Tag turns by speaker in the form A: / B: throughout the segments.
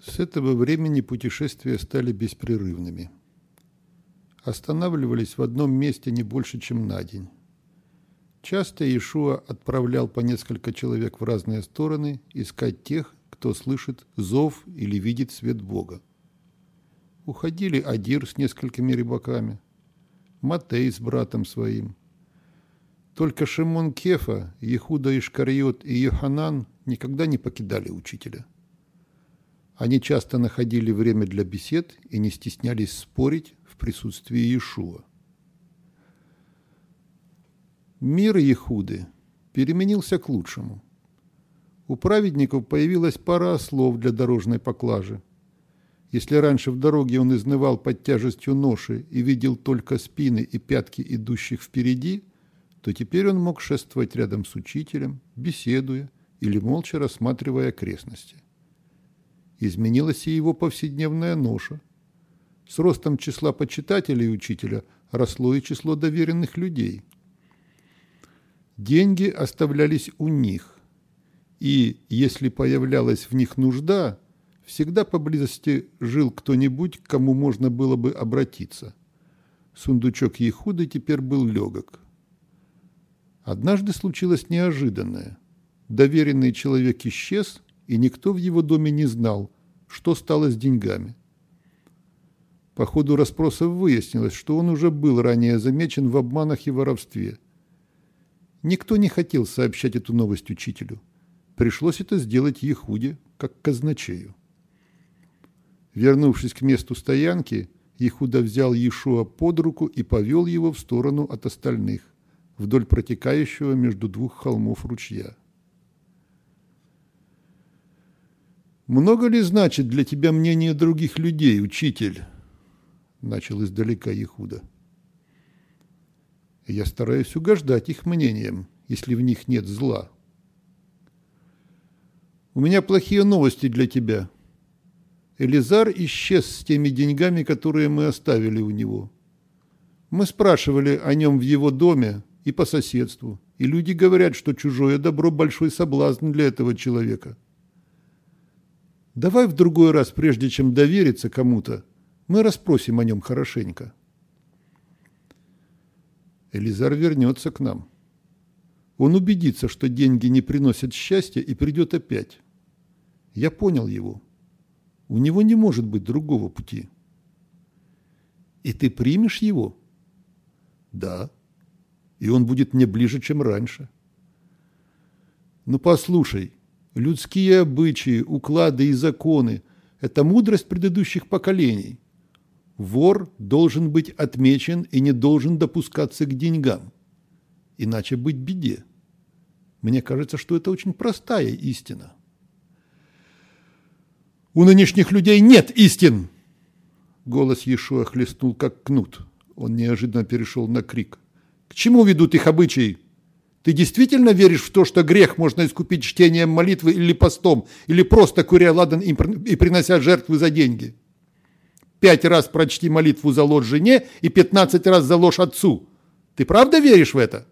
A: С этого времени путешествия стали беспрерывными. Останавливались в одном месте не больше, чем на день. Часто Иешуа отправлял по несколько человек в разные стороны искать тех, кто слышит зов или видит свет Бога. Уходили Адир с несколькими рыбаками, Матей с братом своим. Только Шимон Кефа, Ехуда Ишкариот и Йоханан никогда не покидали учителя. Они часто находили время для бесед и не стеснялись спорить в присутствии Иешуа. Мир Ехуды переменился к лучшему. У праведников появилась пара ослов для дорожной поклажи. Если раньше в дороге он изнывал под тяжестью ноши и видел только спины и пятки идущих впереди, то теперь он мог шествовать рядом с учителем, беседуя или молча рассматривая окрестности изменилась и его повседневная ноша. С ростом числа почитателей учителя росло и число доверенных людей. Деньги оставлялись у них, и, если появлялась в них нужда, всегда поблизости жил кто-нибудь, к кому можно было бы обратиться. Сундучок Ехуды теперь был легок. Однажды случилось неожиданное. Доверенный человек исчез – и никто в его доме не знал, что стало с деньгами. По ходу расспросов выяснилось, что он уже был ранее замечен в обманах и воровстве. Никто не хотел сообщать эту новость учителю. Пришлось это сделать Ехуде, как казначею. Вернувшись к месту стоянки, Ехуда взял Иешуа под руку и повел его в сторону от остальных, вдоль протекающего между двух холмов ручья. «Много ли значит для тебя мнение других людей, учитель?» Начал издалека Ехуда. «Я стараюсь угождать их мнениям, если в них нет зла. У меня плохие новости для тебя. Элизар исчез с теми деньгами, которые мы оставили у него. Мы спрашивали о нем в его доме и по соседству, и люди говорят, что чужое добро – большой соблазн для этого человека». Давай в другой раз, прежде чем довериться кому-то, мы расспросим о нем хорошенько. Элизар вернется к нам. Он убедится, что деньги не приносят счастья и придет опять. Я понял его. У него не может быть другого пути. И ты примешь его? Да. И он будет мне ближе, чем раньше. Ну послушай, людские обычаи, уклады и законы – это мудрость предыдущих поколений. Вор должен быть отмечен и не должен допускаться к деньгам, иначе быть беде. Мне кажется, что это очень простая истина. У нынешних людей нет истин! Голос Иешуа хлестнул, как кнут. Он неожиданно перешел на крик. К чему ведут их обычаи? Ты действительно веришь в то, что грех можно искупить чтением молитвы или постом, или просто куря ладан и принося жертвы за деньги? Пять раз прочти молитву за ложь жене и пятнадцать раз за ложь отцу. Ты правда веришь в это?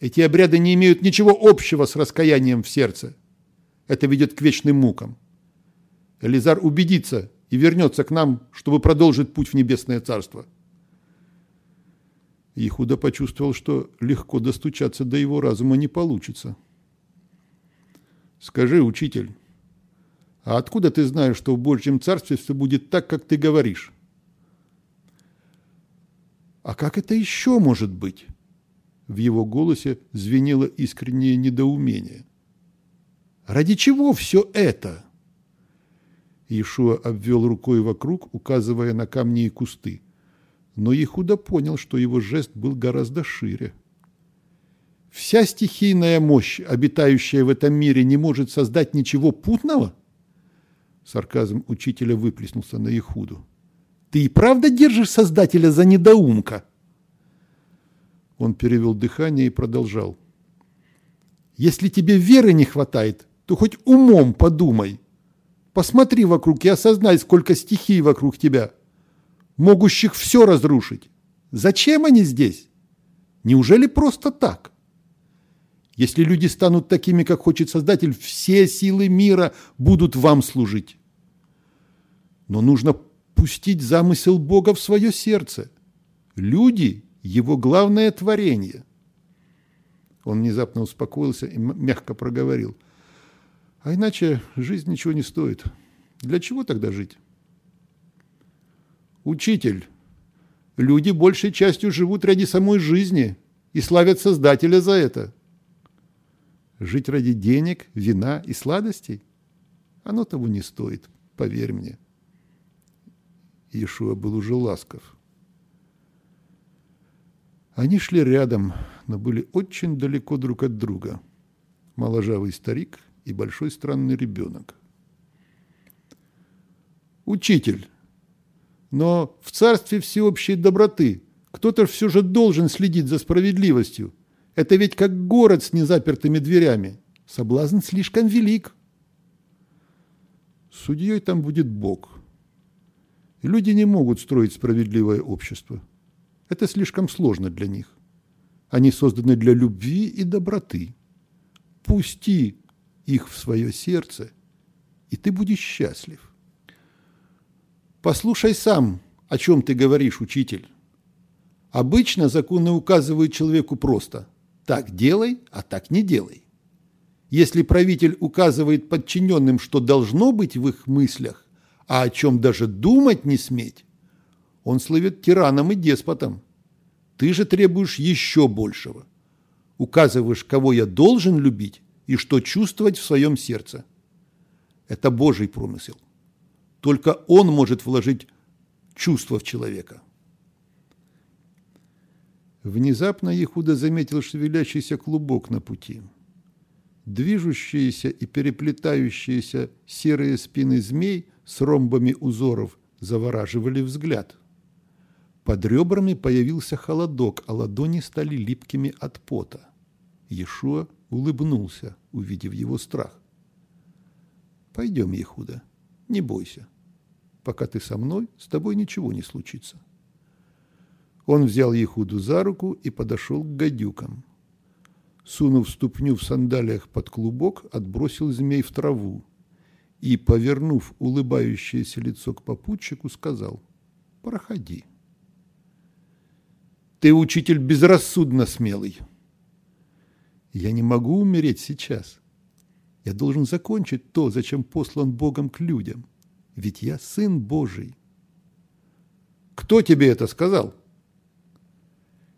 A: Эти обряды не имеют ничего общего с раскаянием в сердце. Это ведет к вечным мукам. Элизар убедится и вернется к нам, чтобы продолжить путь в небесное царство. Ихуда почувствовал, что легко достучаться до его разума не получится. «Скажи, учитель, а откуда ты знаешь, что в Божьем Царстве все будет так, как ты говоришь?» «А как это еще может быть?» В его голосе звенело искреннее недоумение. «Ради чего все это?» Иешуа обвел рукой вокруг, указывая на камни и кусты но Ихуда понял, что его жест был гораздо шире. Вся стихийная мощь, обитающая в этом мире, не может создать ничего путного? Сарказм учителя выплеснулся на Ихуду. Ты и правда держишь Создателя за недоумка? Он перевел дыхание и продолжал. Если тебе веры не хватает, то хоть умом подумай. Посмотри вокруг и осознай, сколько стихий вокруг тебя – могущих все разрушить. Зачем они здесь? Неужели просто так? Если люди станут такими, как хочет Создатель, все силы мира будут вам служить. Но нужно пустить замысел Бога в свое сердце. Люди – его главное творение. Он внезапно успокоился и мягко проговорил. А иначе жизнь ничего не стоит. Для чего тогда жить? Учитель, люди большей частью живут ради самой жизни и славят Создателя за это. Жить ради денег, вина и сладостей? Оно того не стоит, поверь мне. Иешуа был уже ласков. Они шли рядом, но были очень далеко друг от друга. Моложавый старик и большой странный ребенок. «Учитель, но в царстве всеобщей доброты кто-то все же должен следить за справедливостью. Это ведь как город с незапертыми дверями. Соблазн слишком велик. Судьей там будет Бог. Люди не могут строить справедливое общество. Это слишком сложно для них. Они созданы для любви и доброты. Пусти их в свое сердце, и ты будешь счастлив. Послушай сам, о чем ты говоришь, учитель. Обычно законы указывают человеку просто «так делай, а так не делай». Если правитель указывает подчиненным, что должно быть в их мыслях, а о чем даже думать не сметь, он слывет тираном и деспотом. Ты же требуешь еще большего. Указываешь, кого я должен любить и что чувствовать в своем сердце. Это Божий промысел. Только Он может вложить чувство в человека. Внезапно Ехуда заметил шевелящийся клубок на пути. Движущиеся и переплетающиеся серые спины змей с ромбами узоров завораживали взгляд – под ребрами появился холодок, а ладони стали липкими от пота. Иешуа улыбнулся, увидев его страх. «Пойдем, Ехуда, не бойся. Пока ты со мной, с тобой ничего не случится». Он взял Ехуду за руку и подошел к гадюкам. Сунув ступню в сандалиях под клубок, отбросил змей в траву и, повернув улыбающееся лицо к попутчику, сказал «Проходи». Ты, учитель, безрассудно смелый. Я не могу умереть сейчас. Я должен закончить то, зачем послан Богом к людям. Ведь я сын Божий. Кто тебе это сказал?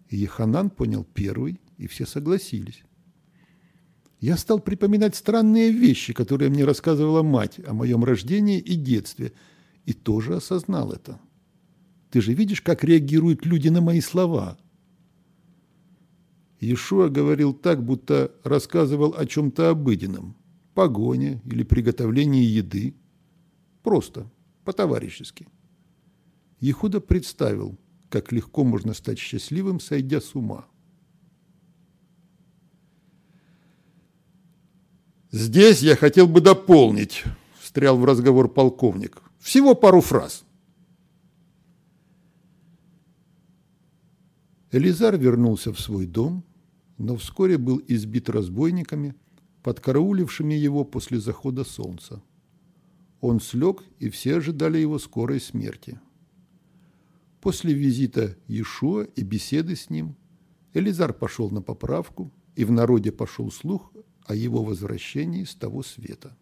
A: И Еханан понял первый, и все согласились. Я стал припоминать странные вещи, которые мне рассказывала мать о моем рождении и детстве, и тоже осознал это. Ты же видишь, как реагируют люди на мои слова. Иешуа говорил так, будто рассказывал о чем-то обыденном. Погоне или приготовлении еды. Просто, по-товарищески. Ехуда представил, как легко можно стать счастливым, сойдя с ума. «Здесь я хотел бы дополнить», – встрял в разговор полковник. «Всего пару фраз». Элизар вернулся в свой дом, но вскоре был избит разбойниками, подкараулившими его после захода солнца. Он слег, и все ожидали его скорой смерти. После визита Иешуа и беседы с ним Элизар пошел на поправку, и в народе пошел слух о его возвращении с того света.